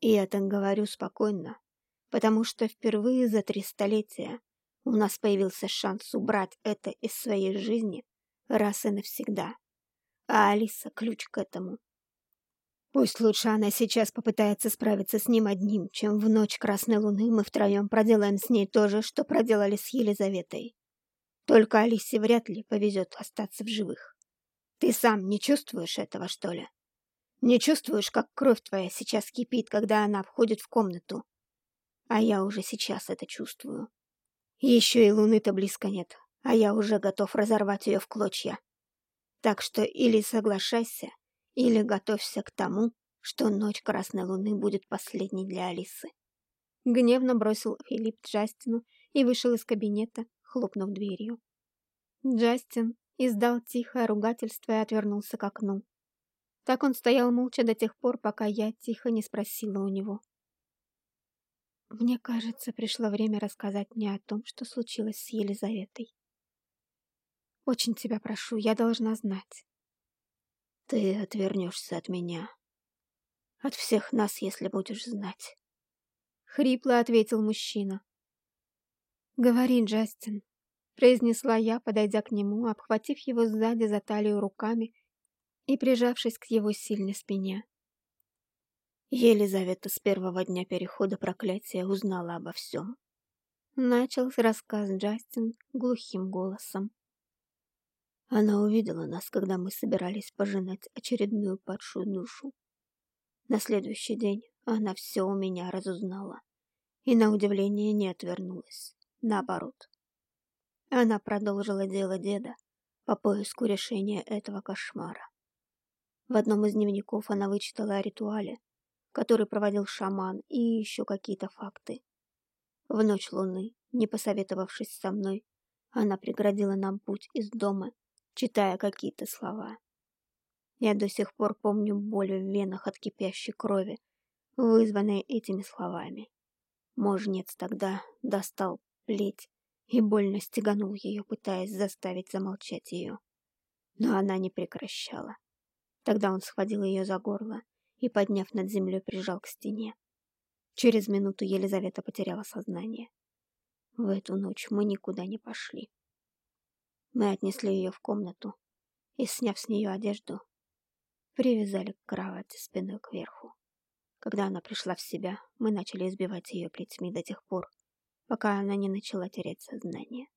И так говорю спокойно, потому что впервые за три столетия у нас появился шанс убрать это из своей жизни раз и навсегда. А Алиса — ключ к этому. Пусть лучше она сейчас попытается справиться с ним одним, чем в ночь Красной Луны мы втроем проделаем с ней то же, что проделали с Елизаветой. Только Алисе вряд ли повезет остаться в живых. Ты сам не чувствуешь этого, что ли? Не чувствуешь, как кровь твоя сейчас кипит, когда она входит в комнату? А я уже сейчас это чувствую. Еще и луны-то близко нет, а я уже готов разорвать ее в клочья. Так что или соглашайся, или готовься к тому, что ночь Красной Луны будет последней для Алисы. Гневно бросил Филипп Джастину и вышел из кабинета, хлопнув дверью. Джастин издал тихое ругательство и отвернулся к окну. Так он стоял молча до тех пор, пока я тихо не спросила у него. Мне кажется, пришло время рассказать мне о том, что случилось с Елизаветой. Очень тебя прошу, я должна знать. Ты отвернешься от меня. От всех нас, если будешь знать. Хрипло ответил мужчина. Говори, Джастин, произнесла я, подойдя к нему, обхватив его сзади за талию руками и прижавшись к его сильной спине. Елизавета с первого дня перехода проклятия узнала обо всем. Начал рассказ Джастин глухим голосом. Она увидела нас, когда мы собирались пожинать очередную падшую душу. На следующий день она все у меня разузнала и, на удивление, не отвернулась. Наоборот. Она продолжила дело деда по поиску решения этого кошмара. В одном из дневников она вычитала о ритуале, который проводил шаман, и еще какие-то факты. В ночь луны, не посоветовавшись со мной, она преградила нам путь из дома читая какие-то слова. Я до сих пор помню боль в венах от кипящей крови, вызванной этими словами. Мой жнец тогда достал плеть и больно стеганул ее, пытаясь заставить замолчать ее. Но она не прекращала. Тогда он схватил ее за горло и, подняв над землей, прижал к стене. Через минуту Елизавета потеряла сознание. В эту ночь мы никуда не пошли. Мы отнесли ее в комнату и, сняв с нее одежду, привязали к кровати спиной кверху. Когда она пришла в себя, мы начали избивать ее плетьми до тех пор, пока она не начала терять сознание.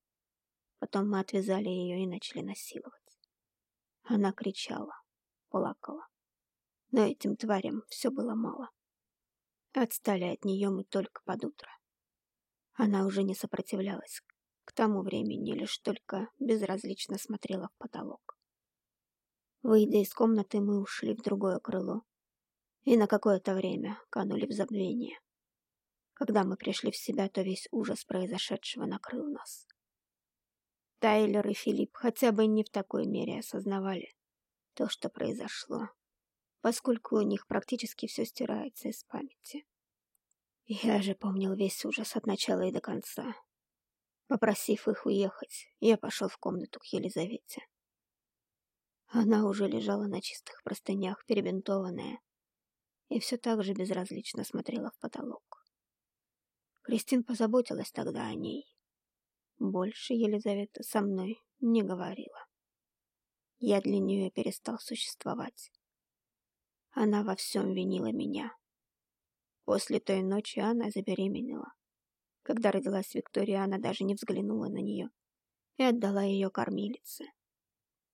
Потом мы отвязали ее и начали насиловать. Она кричала, плакала. Но этим тварям все было мало. Отстали от нее мы только под утро. Она уже не сопротивлялась, к тому времени лишь только безразлично смотрела в потолок. Выйдя из комнаты, мы ушли в другое крыло и на какое-то время канули в забвение. Когда мы пришли в себя, то весь ужас произошедшего накрыл нас. Тайлер и Филипп хотя бы не в такой мере осознавали то, что произошло, поскольку у них практически все стирается из памяти. Я же помнил весь ужас от начала и до конца, Попросив их уехать, я пошел в комнату к Елизавете. Она уже лежала на чистых простынях, перебинтованная, и все так же безразлично смотрела в потолок. Кристин позаботилась тогда о ней. Больше Елизавета со мной не говорила. Я для нее перестал существовать. Она во всем винила меня. После той ночи она забеременела. Когда родилась Виктория, она даже не взглянула на нее и отдала ее кормилице.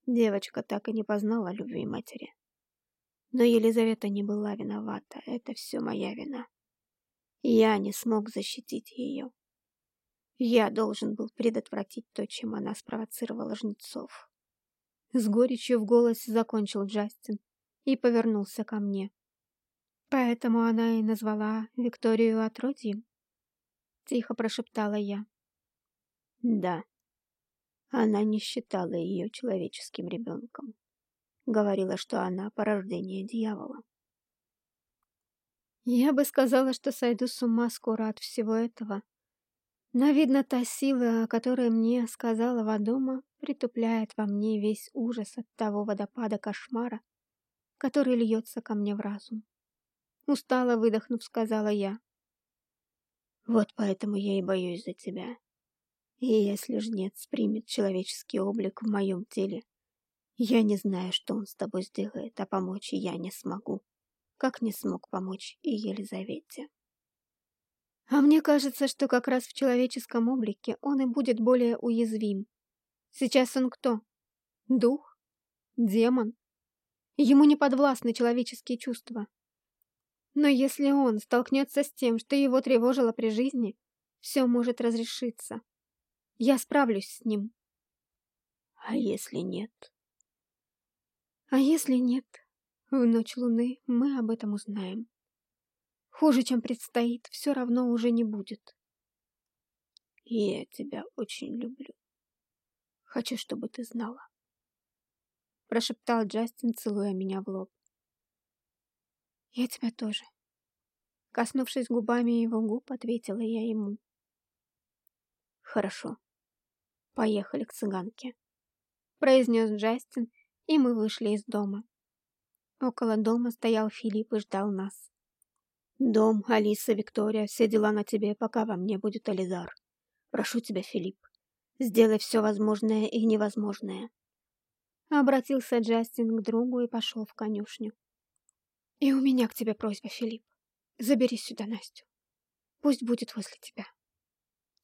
Девочка так и не познала любви матери. Но Елизавета не была виновата, это все моя вина. Я не смог защитить ее. Я должен был предотвратить то, чем она спровоцировала жнецов. С горечью в голосе закончил Джастин и повернулся ко мне. Поэтому она и назвала Викторию отродьем. Тихо прошептала я. Да. Она не считала ее человеческим ребенком. Говорила, что она порождение дьявола. Я бы сказала, что сойду с ума скоро от всего этого. Но, видно, та сила, о которой мне сказала Вадома, притупляет во мне весь ужас от того водопада кошмара, который льется ко мне в разум. Устало выдохнув, сказала я. Вот поэтому я и боюсь за тебя. И если жнец примет человеческий облик в моем теле, я не знаю, что он с тобой сделает, а помочь я не смогу, как не смог помочь и Елизавете. А мне кажется, что как раз в человеческом облике он и будет более уязвим. Сейчас он кто? Дух? Демон? Ему не подвластны человеческие чувства. Но если он столкнется с тем, что его тревожило при жизни, все может разрешиться. Я справлюсь с ним. А если нет? А если нет, в ночь луны мы об этом узнаем. Хуже, чем предстоит, все равно уже не будет. Я тебя очень люблю. Хочу, чтобы ты знала. Прошептал Джастин, целуя меня в лоб. Я тебя тоже. Коснувшись губами его губ, ответила я ему. Хорошо. Поехали к цыганке. Произнес Джастин, и мы вышли из дома. Около дома стоял Филипп и ждал нас. «Дом, Алиса, Виктория, все дела на тебе, пока во мне будет Ализар. Прошу тебя, Филипп, сделай все возможное и невозможное». Обратился Джастин к другу и пошел в конюшню. «И у меня к тебе просьба, Филипп. Забери сюда Настю. Пусть будет возле тебя».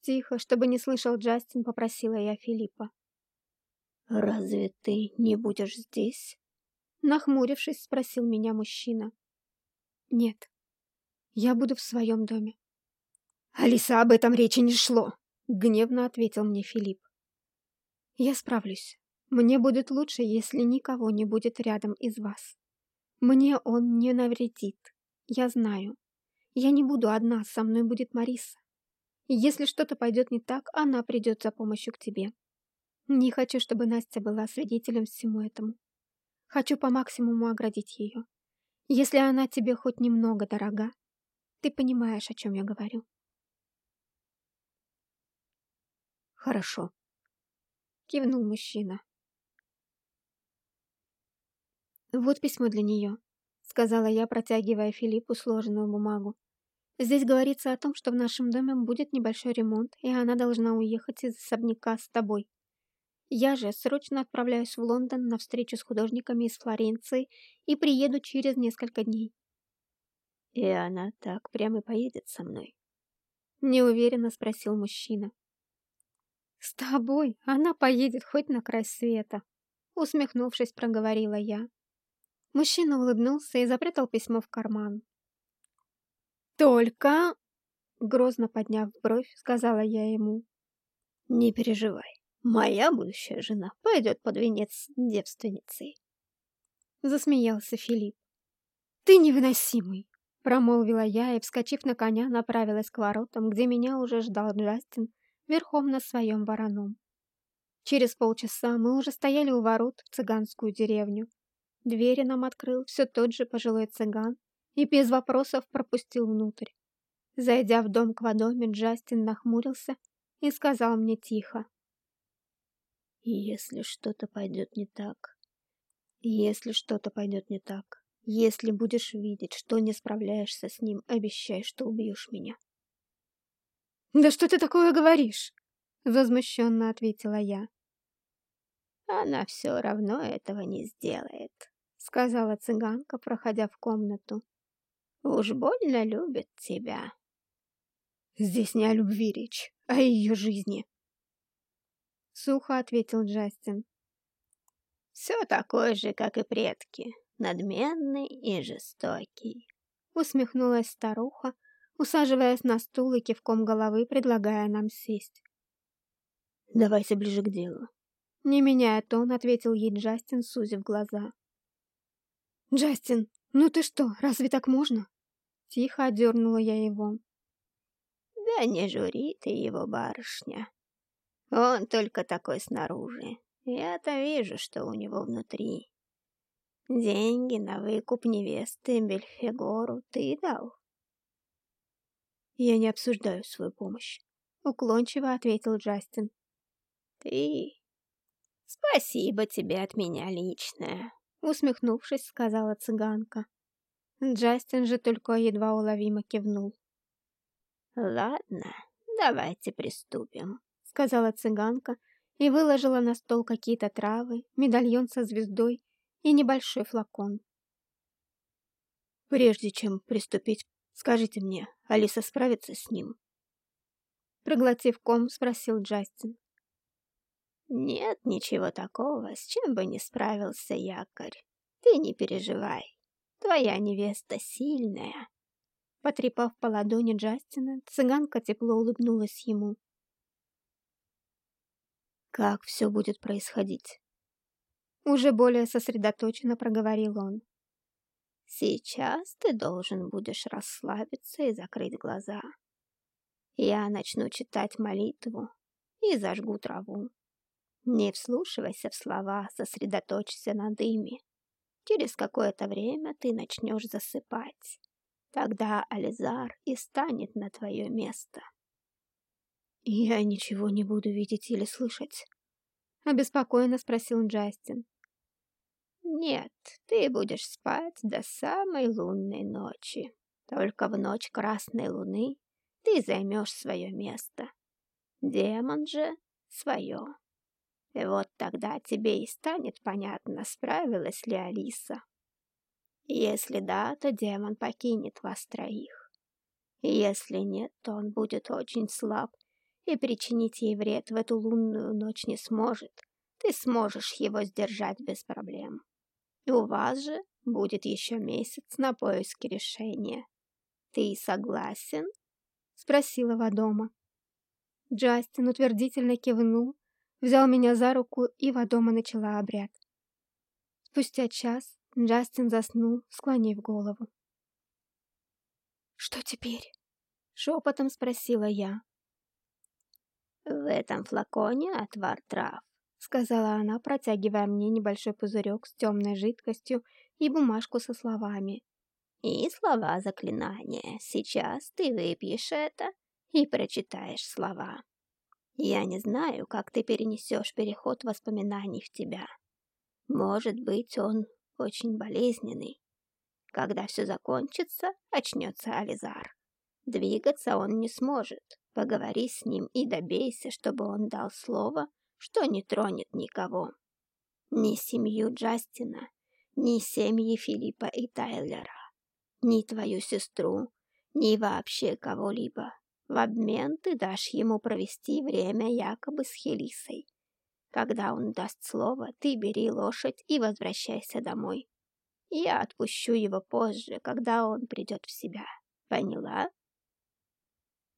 Тихо, чтобы не слышал Джастин, попросила я Филиппа. «Разве ты не будешь здесь?» Нахмурившись, спросил меня мужчина. «Нет, я буду в своем доме». «Алиса, об этом речи не шло!» Гневно ответил мне Филипп. «Я справлюсь. Мне будет лучше, если никого не будет рядом из вас. Мне он не навредит. Я знаю. Я не буду одна, со мной будет Мариса. Если что-то пойдет не так, она придет за помощью к тебе. Не хочу, чтобы Настя была свидетелем всему этому. Хочу по максимуму оградить ее. Если она тебе хоть немного дорога, ты понимаешь, о чем я говорю. Хорошо. Кивнул мужчина. Вот письмо для нее, сказала я, протягивая Филиппу сложенную бумагу. Здесь говорится о том, что в нашем доме будет небольшой ремонт, и она должна уехать из особняка с тобой. Я же срочно отправляюсь в Лондон на встречу с художниками из Флоренции и приеду через несколько дней. И она так прямо поедет со мной? Неуверенно спросил мужчина. С тобой она поедет хоть на край света. Усмехнувшись, проговорила я. Мужчина улыбнулся и запрятал письмо в карман. «Только...» Грозно подняв бровь, сказала я ему. «Не переживай. Моя будущая жена пойдет под венец девственницей. Засмеялся Филипп. Ты невыносимый, промолвила я и, вскочив на коня, направилась к воротам, где меня уже ждал Джастин верхом на своем вороном. Через полчаса мы уже стояли у ворот в цыганскую деревню. Двери нам открыл все тот же пожилой цыган и без вопросов пропустил внутрь. Зайдя в дом к водоме, Джастин нахмурился и сказал мне тихо. Если что-то пойдет не так, если что-то пойдет не так, если будешь видеть, что не справляешься с ним, обещай, что убьешь меня. «Да что ты такое говоришь?» — возмущенно ответила я. «Она все равно этого не сделает», — сказала цыганка, проходя в комнату. «Уж больно любит тебя». «Здесь не о любви речь, а о ее жизни», Сухо ответил Джастин. Все такой же, как и предки, надменный и жестокий. Усмехнулась старуха, усаживаясь на стул и кивком головы, предлагая нам сесть. «Давайте ближе к делу». Не меняя тон, ответил ей Джастин, сузив глаза. «Джастин, ну ты что, разве так можно?» Тихо одернула я его. «Да не жури ты его, барышня. Он только такой снаружи. Я-то вижу, что у него внутри. Деньги на выкуп невесты Бельфегору ты дал? Я не обсуждаю свою помощь. Уклончиво ответил Джастин. Ты? Спасибо тебе от меня личное. Усмехнувшись, сказала цыганка. Джастин же только едва уловимо кивнул. «Ладно, давайте приступим», — сказала цыганка и выложила на стол какие-то травы, медальон со звездой и небольшой флакон. «Прежде чем приступить, скажите мне, Алиса справится с ним?» Проглотив ком, спросил Джастин. «Нет ничего такого, с чем бы не справился якорь. Ты не переживай, твоя невеста сильная». Потрепав по ладони Джастина, цыганка тепло улыбнулась ему. «Как все будет происходить?» Уже более сосредоточенно проговорил он. «Сейчас ты должен будешь расслабиться и закрыть глаза. Я начну читать молитву и зажгу траву. Не вслушивайся в слова, сосредоточься на дыме. Через какое-то время ты начнешь засыпать. Тогда Ализар и станет на твое место. «Я ничего не буду видеть или слышать?» — обеспокоенно спросил Джастин. «Нет, ты будешь спать до самой лунной ночи. Только в ночь красной луны ты займешь свое место. Демон же — свое. И вот тогда тебе и станет понятно, справилась ли Алиса. Если да, то демон покинет вас троих. Если нет, то он будет очень слаб и причинить ей вред в эту лунную ночь не сможет. Ты сможешь его сдержать без проблем. И у вас же будет еще месяц на поиски решения. Ты согласен? Спросила Вадома. Джастин утвердительно кивнул, взял меня за руку, и Вадома начала обряд. Спустя час Джастин заснул, склонив голову. «Что теперь?» — шепотом спросила я. «В этом флаконе отвар трав», — сказала она, протягивая мне небольшой пузырек с темной жидкостью и бумажку со словами. «И слова заклинания. Сейчас ты выпьешь это и прочитаешь слова. Я не знаю, как ты перенесешь переход воспоминаний в тебя. Может быть, он очень болезненный. Когда все закончится, очнется Ализар. Двигаться он не сможет. Поговори с ним и добейся, чтобы он дал слово, что не тронет никого. Ни семью Джастина, ни семьи Филиппа и Тайлера, ни твою сестру, ни вообще кого-либо. В обмен ты дашь ему провести время якобы с Хелисой. Когда он даст слово, ты бери лошадь и возвращайся домой. Я отпущу его позже, когда он придет в себя. Поняла?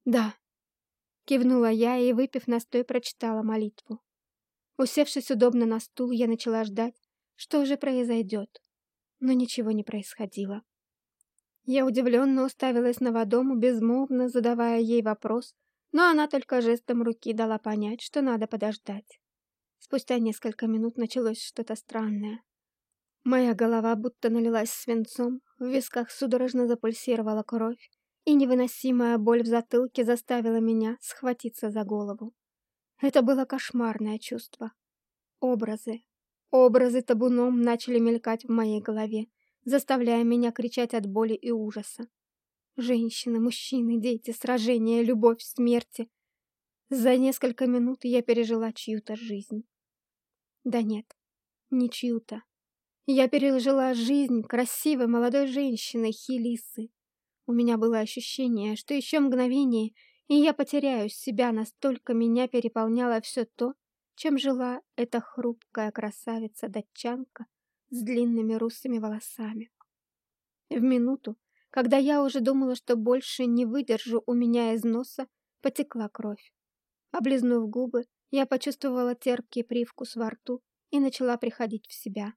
Да. Кивнула я и, выпив настой, прочитала молитву. Усевшись удобно на стул, я начала ждать, что уже произойдет. Но ничего не происходило. Я удивленно уставилась на Вадому, безмолвно задавая ей вопрос, но она только жестом руки дала понять, что надо подождать. Спустя несколько минут началось что-то странное. Моя голова будто налилась свинцом, в висках судорожно запульсировала кровь, и невыносимая боль в затылке заставила меня схватиться за голову. Это было кошмарное чувство. Образы, образы табуном начали мелькать в моей голове, заставляя меня кричать от боли и ужаса. Женщины, мужчины, дети, сражения, любовь, смерти. За несколько минут я пережила чью-то жизнь. Да нет, не чью-то. Я пережила жизнь красивой молодой женщины Хилисы. У меня было ощущение, что еще мгновение, и я потеряю себя, настолько меня переполняло все то, чем жила эта хрупкая красавица-датчанка с длинными русыми волосами. В минуту, когда я уже думала, что больше не выдержу, у меня из носа потекла кровь. Облизнув губы, я почувствовала терпкий привкус во рту и начала приходить в себя.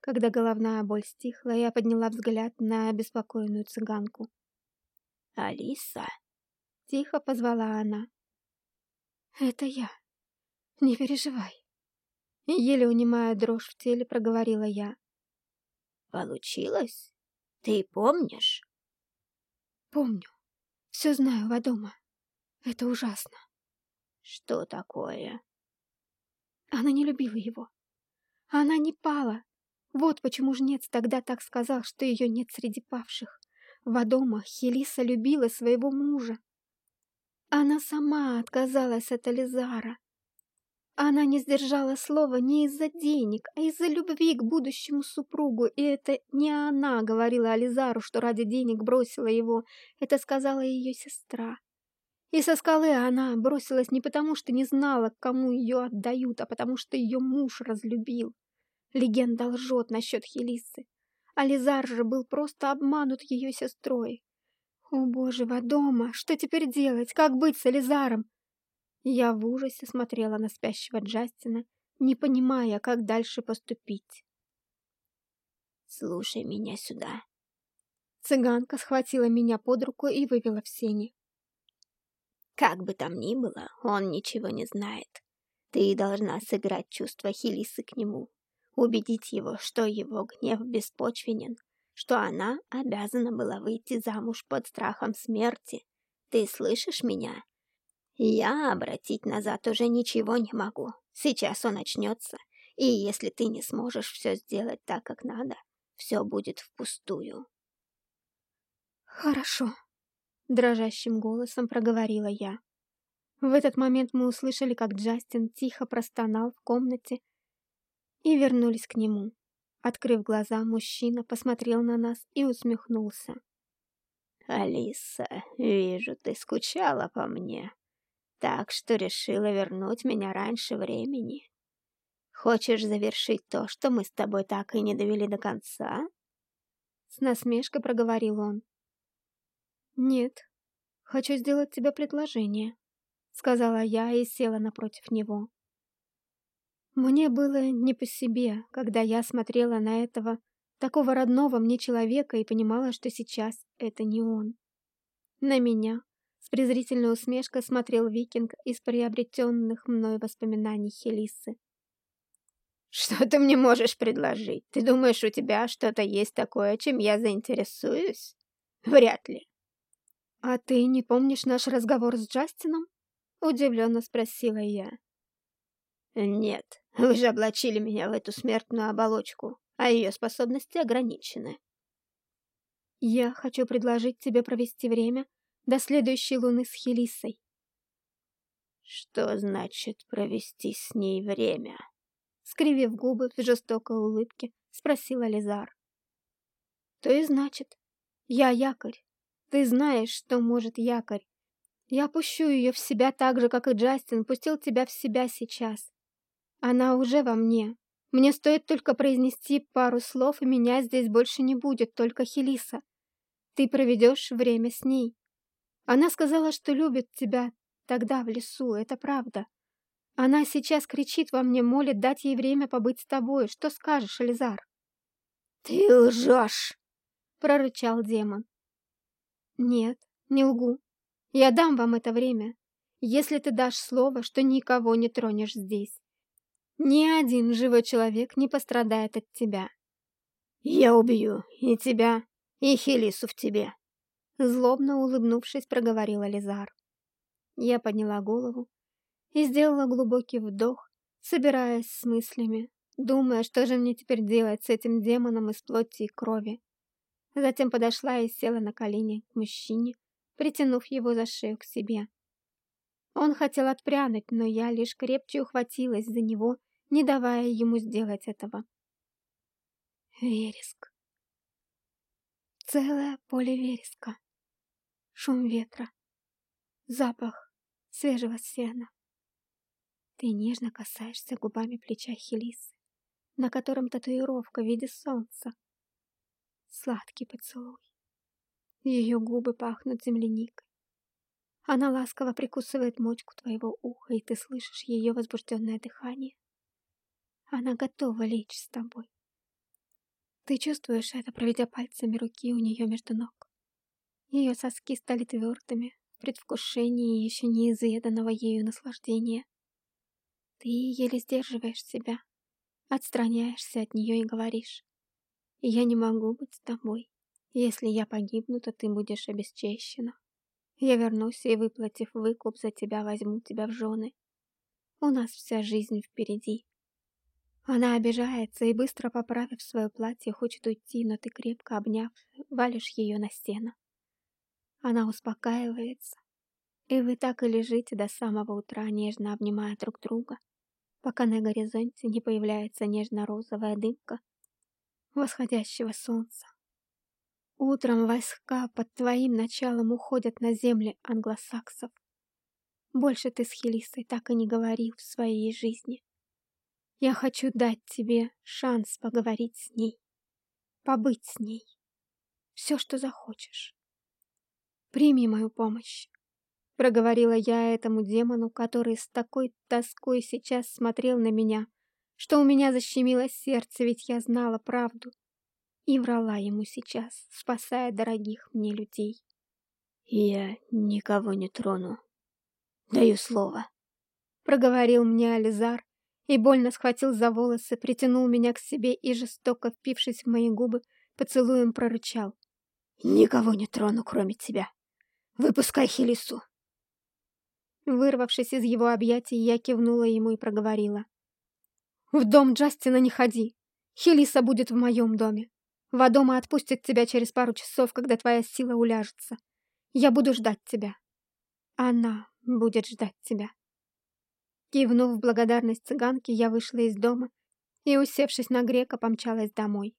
Когда головная боль стихла, я подняла взгляд на обеспокоенную цыганку. «Алиса!» — тихо позвала она. «Это я. Не переживай». Еле унимая дрожь в теле, проговорила я. «Получилось? Ты помнишь?» «Помню. Все знаю, Вадома. Это ужасно. Что такое? Она не любила его. Она не пала. Вот почему жнец тогда так сказал, что ее нет среди павших. Вадома Хелиса любила своего мужа. Она сама отказалась от Ализара. Она не сдержала слова не из-за денег, а из-за любви к будущему супругу, и это не она говорила Ализару, что ради денег бросила его, это сказала ее сестра. И со скалы она бросилась не потому, что не знала, кому ее отдают, а потому что ее муж разлюбил. Легенда лжет насчет Хелисы. Ализар же был просто обманут ее сестрой. О боже, Вадома, что теперь делать? Как быть с Ализаром? Я в ужасе смотрела на спящего Джастина, не понимая, как дальше поступить. «Слушай меня сюда». Цыганка схватила меня под руку и вывела в сени. «Как бы там ни было, он ничего не знает. Ты должна сыграть чувство Хелисы к нему убедить его, что его гнев беспочвенен, что она обязана была выйти замуж под страхом смерти. Ты слышишь меня? Я обратить назад уже ничего не могу. Сейчас он очнется, и если ты не сможешь все сделать так, как надо, все будет впустую. Хорошо, дрожащим голосом проговорила я. В этот момент мы услышали, как Джастин тихо простонал в комнате, и вернулись к нему. Открыв глаза, мужчина посмотрел на нас и усмехнулся. «Алиса, вижу, ты скучала по мне, так что решила вернуть меня раньше времени. Хочешь завершить то, что мы с тобой так и не довели до конца?» С насмешкой проговорил он. «Нет, хочу сделать тебе предложение», — сказала я и села напротив него. Мне было не по себе, когда я смотрела на этого такого родного мне человека и понимала, что сейчас это не он. На меня с презрительной усмешкой смотрел викинг из приобретенных мной воспоминаний Хелисы. «Что ты мне можешь предложить? Ты думаешь, у тебя что-то есть такое, чем я заинтересуюсь? Вряд ли». «А ты не помнишь наш разговор с Джастином?» — удивленно спросила я. «Нет, вы же облачили меня в эту смертную оболочку, а ее способности ограничены». «Я хочу предложить тебе провести время до следующей луны с Хелисой». «Что значит провести с ней время?» Скривив губы в жестокой улыбке, спросила Лизар. «То и значит, я якорь. Ты знаешь, что может якорь. Я пущу ее в себя так же, как и Джастин пустил тебя в себя сейчас. Она уже во мне. Мне стоит только произнести пару слов, и меня здесь больше не будет, только Хелиса. Ты проведешь время с ней. Она сказала, что любит тебя тогда в лесу, это правда. Она сейчас кричит во мне, молит дать ей время побыть с тобой. Что скажешь, Элизар? «Ты лжешь!» — прорычал демон. «Нет, не лгу. Я дам вам это время, если ты дашь слово, что никого не тронешь здесь. Ни один живой человек не пострадает от тебя. Я убью и тебя, и Хелису в тебе. Злобно улыбнувшись, проговорила Лизар. Я подняла голову и сделала глубокий вдох, собираясь с мыслями, думая, что же мне теперь делать с этим демоном из плоти и крови. Затем подошла и села на колени к мужчине, притянув его за шею к себе. Он хотел отпрянуть, но я лишь крепче ухватилась за него не давая ему сделать этого. Вереск. Целое поле вереска. Шум ветра. Запах свежего сена. Ты нежно касаешься губами плеча Хелисы, на котором татуировка в виде солнца. Сладкий поцелуй. Ее губы пахнут земляникой. Она ласково прикусывает мочку твоего уха, и ты слышишь ее возбужденное дыхание. Она готова лечь с тобой. Ты чувствуешь это, проведя пальцами руки у нее между ног. Ее соски стали твердыми в предвкушении еще неизведанного ею наслаждения. Ты еле сдерживаешь себя, отстраняешься от нее и говоришь, «Я не могу быть с тобой. Если я погибну, то ты будешь обесчещена. Я вернусь и, выплатив выкуп за тебя, возьму тебя в жены. У нас вся жизнь впереди. Она обижается и, быстро поправив свое платье, хочет уйти, но ты, крепко обняв, валишь ее на стену. Она успокаивается, и вы так и лежите до самого утра, нежно обнимая друг друга, пока на горизонте не появляется нежно-розовая дымка восходящего солнца. Утром войска под твоим началом уходят на земли англосаксов. Больше ты с Хелисой так и не говорил в своей жизни. Я хочу дать тебе шанс поговорить с ней, побыть с ней. Все, что захочешь. Прими мою помощь. Проговорила я этому демону, который с такой тоской сейчас смотрел на меня, что у меня защемило сердце, ведь я знала правду и врала ему сейчас, спасая дорогих мне людей. «Я никого не трону. Даю слово», — проговорил мне Ализар и больно схватил за волосы, притянул меня к себе и, жестоко впившись в мои губы, поцелуем прорычал. «Никого не трону, кроме тебя. Выпускай Хелису». Вырвавшись из его объятий, я кивнула ему и проговорила. «В дом Джастина не ходи. Хелиса будет в моем доме. Вадома отпустит тебя через пару часов, когда твоя сила уляжется. Я буду ждать тебя. Она будет ждать тебя. Кивнув в благодарность цыганке, я вышла из дома и, усевшись на грека, помчалась домой.